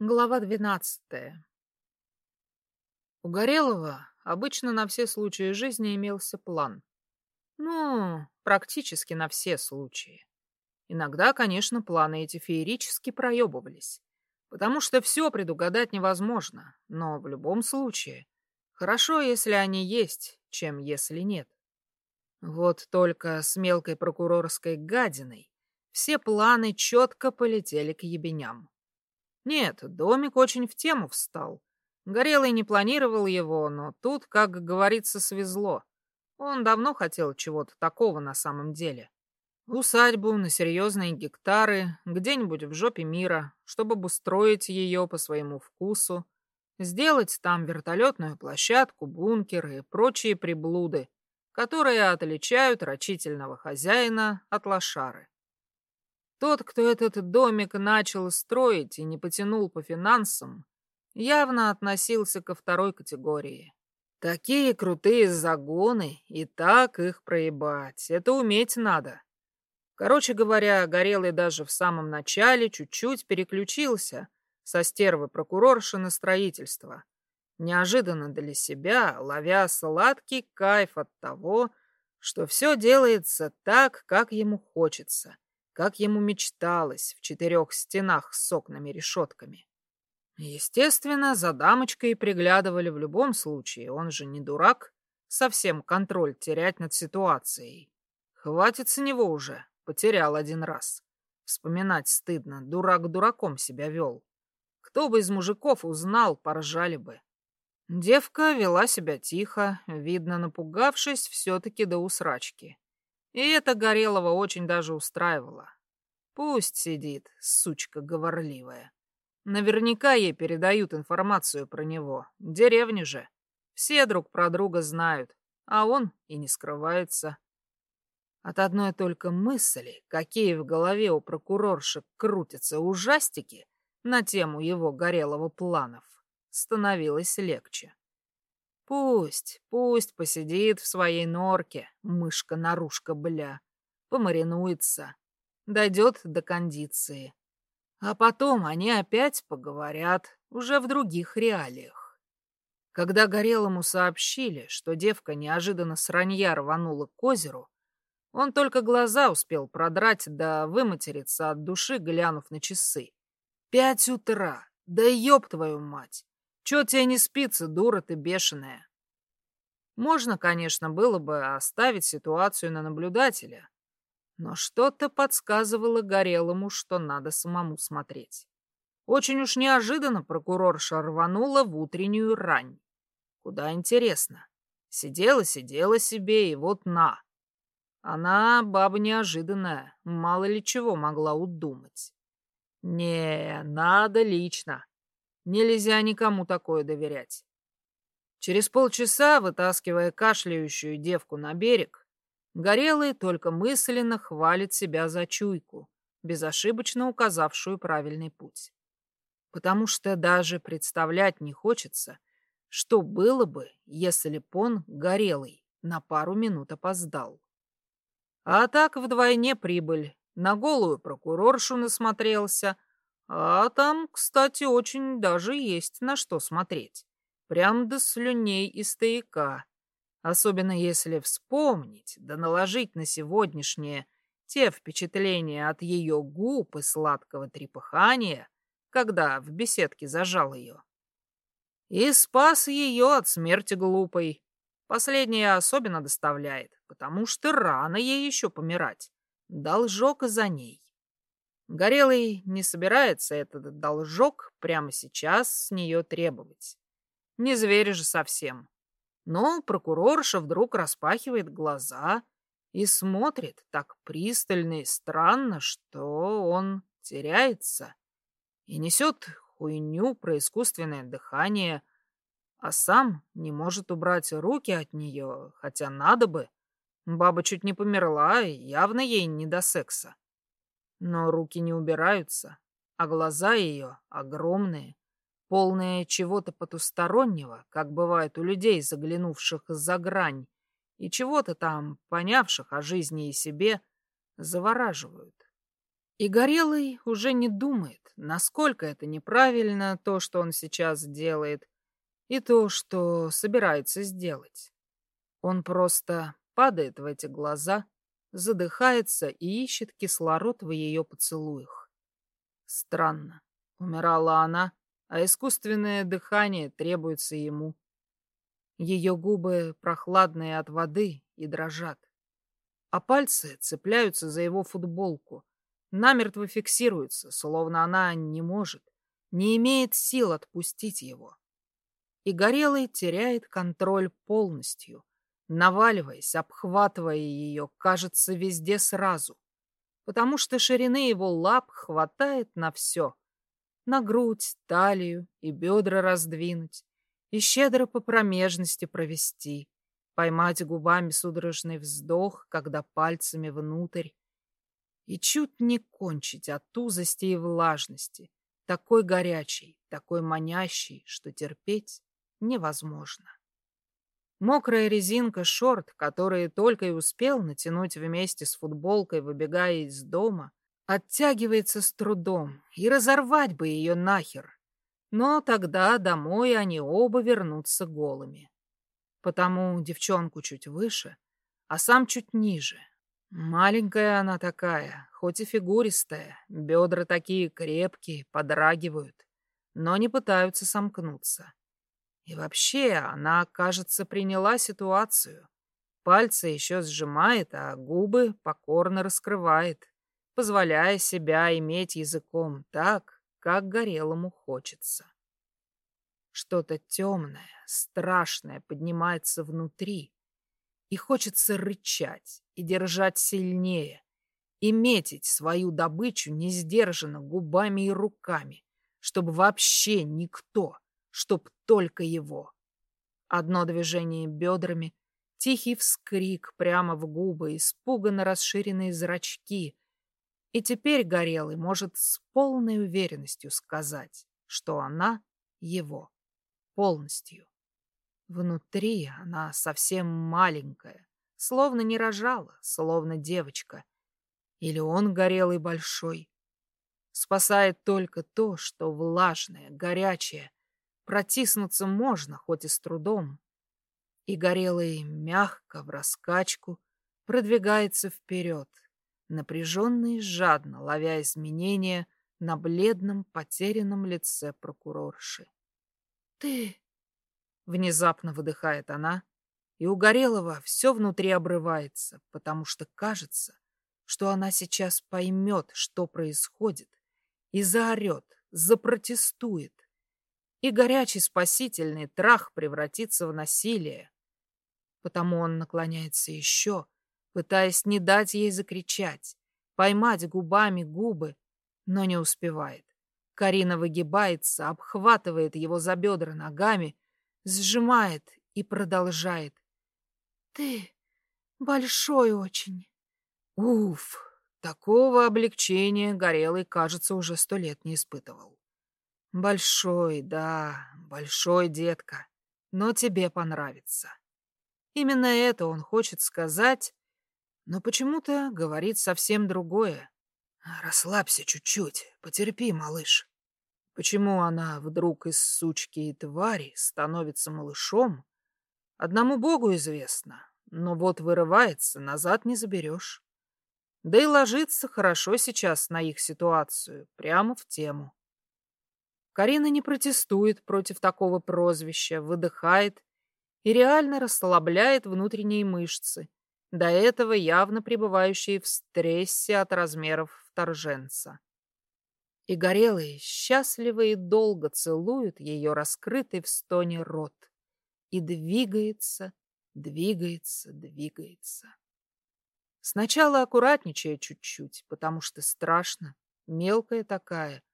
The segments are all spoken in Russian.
Глава двенадцатая. У Горелого обычно на все случаи жизни имелся план. Ну, практически на все случаи. Иногда, конечно, планы эти феерически проебывались, потому что все предугадать невозможно, но в любом случае хорошо, если они есть, чем если нет. Вот только с мелкой прокурорской гадиной все планы четко полетели к ебеням. Нет, домик очень в тему встал. Горелый не планировал его, но тут, как говорится, свезло. Он давно хотел чего-то такого на самом деле. Усадьбу на серьезные гектары, где-нибудь в жопе мира, чтобы обустроить ее по своему вкусу, сделать там вертолетную площадку, бункер и прочие приблуды, которые отличают рачительного хозяина от лошары. Тот, кто этот домик начал строить и не потянул по финансам, явно относился ко второй категории. Такие крутые загоны, и так их проебать. Это уметь надо. Короче говоря, Горелый даже в самом начале чуть-чуть переключился со стервы прокурорши на строительство. Неожиданно для себя, ловя сладкий кайф от того, что все делается так, как ему хочется как ему мечталось в четырех стенах с окнами-решетками. Естественно, за дамочкой приглядывали в любом случае, он же не дурак, совсем контроль терять над ситуацией. Хватит с него уже, потерял один раз. Вспоминать стыдно, дурак дураком себя вел. Кто бы из мужиков узнал, поржали бы. Девка вела себя тихо, видно, напугавшись все-таки до усрачки. И это Горелого очень даже устраивало. Пусть сидит, сучка говорливая. Наверняка ей передают информацию про него. Деревня же. Все друг про друга знают, а он и не скрывается. От одной только мысли, какие в голове у прокурорши крутятся ужастики на тему его горелого планов, становилось легче. Пусть, пусть посидит в своей норке, мышка-нарушка, бля, помаринуется, дойдет до кондиции. А потом они опять поговорят, уже в других реалиях. Когда Горелому сообщили, что девка неожиданно с ранья рванула к озеру, он только глаза успел продрать да выматериться от души, глянув на часы. Пять утра! Да ёб твою мать! Чё тебе не спится, дура ты бешеная? Можно, конечно, было бы оставить ситуацию на наблюдателя, но что-то подсказывало Горелому, что надо самому смотреть. Очень уж неожиданно прокурорша рванула в утреннюю рань. Куда интересно. Сидела-сидела себе, и вот на. Она баба неожиданная, мало ли чего могла удумать. Не, надо лично. Нельзя никому такое доверять. Через полчаса, вытаскивая кашляющую девку на берег, Горелый только мысленно хвалит себя за чуйку, безошибочно указавшую правильный путь. Потому что даже представлять не хочется, что было бы, если б он, Горелый, на пару минут опоздал. А так вдвойне прибыль. На голую прокуроршу насмотрелся, а там, кстати, очень даже есть на что смотреть. Прям до слюней и стояка. Особенно если вспомнить, да наложить на сегодняшнее те впечатления от ее губ и сладкого трепыхания, когда в беседке зажал ее. И спас ее от смерти глупой. Последнее особенно доставляет, потому что рано ей еще помирать. Должок за ней. Горелый не собирается этот должок прямо сейчас с нее требовать. Не зверь же совсем. Но прокурорша вдруг распахивает глаза и смотрит так пристально и странно, что он теряется и несет хуйню про искусственное дыхание, а сам не может убрать руки от нее, хотя надо бы. Баба чуть не померла, и явно ей не до секса. Но руки не убираются, а глаза ее огромные, полные чего-то потустороннего, как бывает у людей, заглянувших за грань, и чего-то там, понявших о жизни и себе, завораживают. И Горелый уже не думает, насколько это неправильно, то, что он сейчас делает, и то, что собирается сделать. Он просто падает в эти глаза, задыхается и ищет кислород в ее поцелуях. Странно. Умирала она, а искусственное дыхание требуется ему. Ее губы прохладные от воды и дрожат, а пальцы цепляются за его футболку, намертво фиксируются, словно она не может, не имеет сил отпустить его. И Горелый теряет контроль полностью, наваливаясь, обхватывая ее, кажется, везде сразу, потому что ширины его лап хватает на все. На грудь, талию и бедра раздвинуть, и щедро по промежности провести, поймать губами судорожный вздох, когда пальцами внутрь, и чуть не кончить от узости и влажности, такой горячей, такой манящей, что терпеть невозможно. Мокрая резинка шорт, которые только и успел натянуть вместе с футболкой, выбегая из дома, оттягивается с трудом, и разорвать бы ее нахер. Но тогда домой они оба вернутся голыми. Потому девчонку чуть выше, а сам чуть ниже. Маленькая она такая, хоть и фигуристая, бедра такие крепкие, подрагивают, но не пытаются сомкнуться. И вообще, она, кажется, приняла ситуацию. Пальцы еще сжимает, а губы покорно раскрывает, позволяя себя иметь языком так, как горелому хочется. Что-то темное, страшное поднимается внутри, и хочется рычать и держать сильнее, и метить свою добычу несдержанно губами и руками, чтобы вообще никто чтоб только его. Одно движение бедрами, тихий вскрик прямо в губы, испуганно расширенные зрачки. И теперь Горелый может с полной уверенностью сказать, что она его. Полностью. Внутри она совсем маленькая, словно не рожала, словно девочка. Или он горелый большой. Спасает только то, что влажное, горячее, Протиснуться можно, хоть и с трудом. И горелый мягко, в раскачку, продвигается вперед, напряженно и жадно ловя изменения на бледном, потерянном лице прокурорши. «Ты...» — внезапно выдыхает она, и у Горелого все внутри обрывается, потому что кажется, что она сейчас поймет, что происходит, и заорет, запротестует, и горячий спасительный трах превратится в насилие. Потому он наклоняется еще, пытаясь не дать ей закричать, поймать губами губы, но не успевает. Карина выгибается, обхватывает его за бедра ногами, сжимает и продолжает. «Ты большой очень». Уф, такого облегчения Горелый, кажется, уже сто лет не испытывал. Большой, да, большой, детка, но тебе понравится. Именно это он хочет сказать, но почему-то говорит совсем другое. Расслабься чуть-чуть, потерпи, малыш. Почему она вдруг из сучки и твари становится малышом? Одному богу известно, но вот вырывается, назад не заберешь. Да и ложится хорошо сейчас на их ситуацию, прямо в тему. Карина не протестует против такого прозвища, выдыхает и реально расслабляет внутренние мышцы, до этого явно пребывающие в стрессе от размеров вторженца. И горелый, счастливо и долго целует ее раскрытый в стоне рот и двигается, двигается, двигается. Сначала аккуратничая чуть-чуть, потому что страшно, мелкая такая,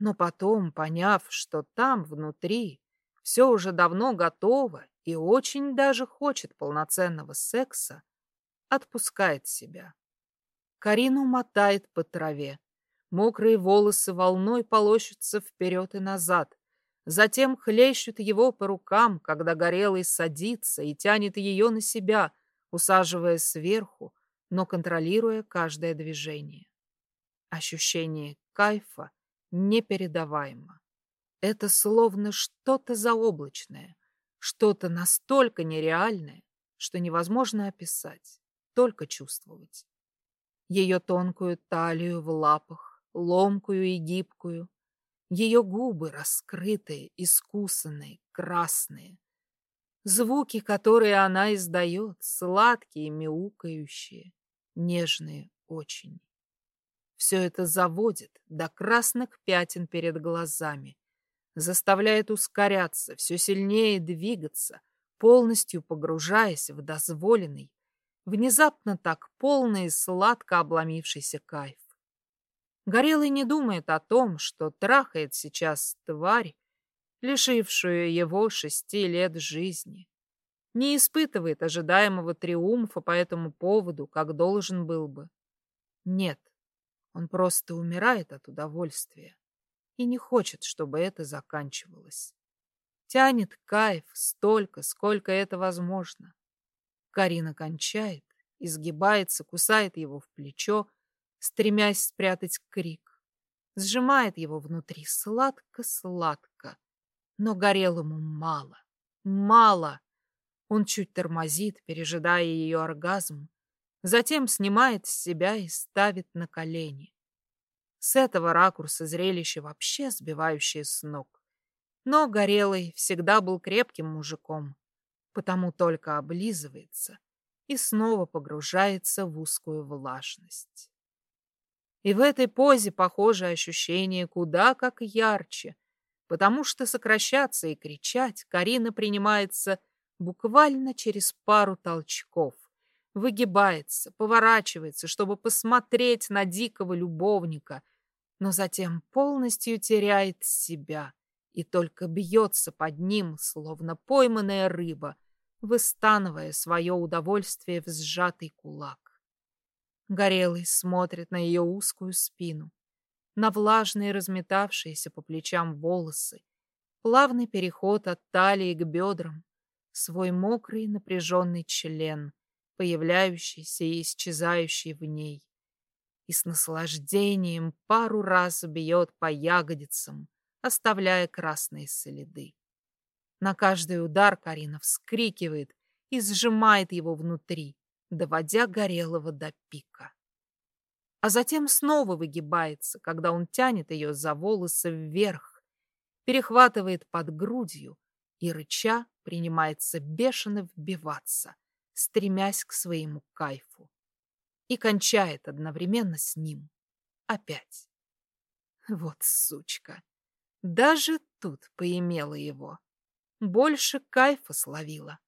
но потом, поняв, что там, внутри, все уже давно готово и очень даже хочет полноценного секса, отпускает себя. Карину мотает по траве. Мокрые волосы волной полощутся вперед и назад. Затем хлещут его по рукам, когда Горелый садится и тянет ее на себя, усаживая сверху, но контролируя каждое движение. Ощущение кайфа непередаваемо. Это словно что-то заоблачное, что-то настолько нереальное, что невозможно описать, только чувствовать. Ее тонкую талию в лапах, ломкую и гибкую, ее губы раскрытые, искусанные, красные. Звуки, которые она издает, сладкие, мяукающие, нежные очень. Все это заводит до красных пятен перед глазами, заставляет ускоряться, все сильнее двигаться, полностью погружаясь в дозволенный, внезапно так полный и сладко обломившийся кайф. Горелый не думает о том, что трахает сейчас тварь, лишившую его шести лет жизни. Не испытывает ожидаемого триумфа по этому поводу, как должен был бы. Нет, он просто умирает от удовольствия и не хочет, чтобы это заканчивалось. Тянет кайф столько, сколько это возможно. Карина кончает, изгибается, кусает его в плечо, стремясь спрятать крик. Сжимает его внутри сладко-сладко, но горелому мало, мало. Он чуть тормозит, пережидая ее оргазм, затем снимает с себя и ставит на колени. С этого ракурса зрелище вообще сбивающее с ног. Но Горелый всегда был крепким мужиком, потому только облизывается и снова погружается в узкую влажность. И в этой позе похоже ощущение куда как ярче, потому что сокращаться и кричать Карина принимается буквально через пару толчков, выгибается, поворачивается, чтобы посмотреть на дикого любовника, но затем полностью теряет себя и только бьется под ним, словно пойманная рыба, выстанывая свое удовольствие в сжатый кулак. Горелый смотрит на ее узкую спину, на влажные разметавшиеся по плечам волосы, плавный переход от талии к бедрам, свой мокрый напряженный член, появляющийся и исчезающий в ней, и с наслаждением пару раз бьет по ягодицам, оставляя красные следы. На каждый удар Карина вскрикивает и сжимает его внутри, доводя Горелого до пика. А затем снова выгибается, когда он тянет ее за волосы вверх, перехватывает под грудью и, рыча, принимается бешено вбиваться, стремясь к своему кайфу. И кончает одновременно с ним. Опять. Вот сучка. Даже тут поимела его. Больше кайфа словила.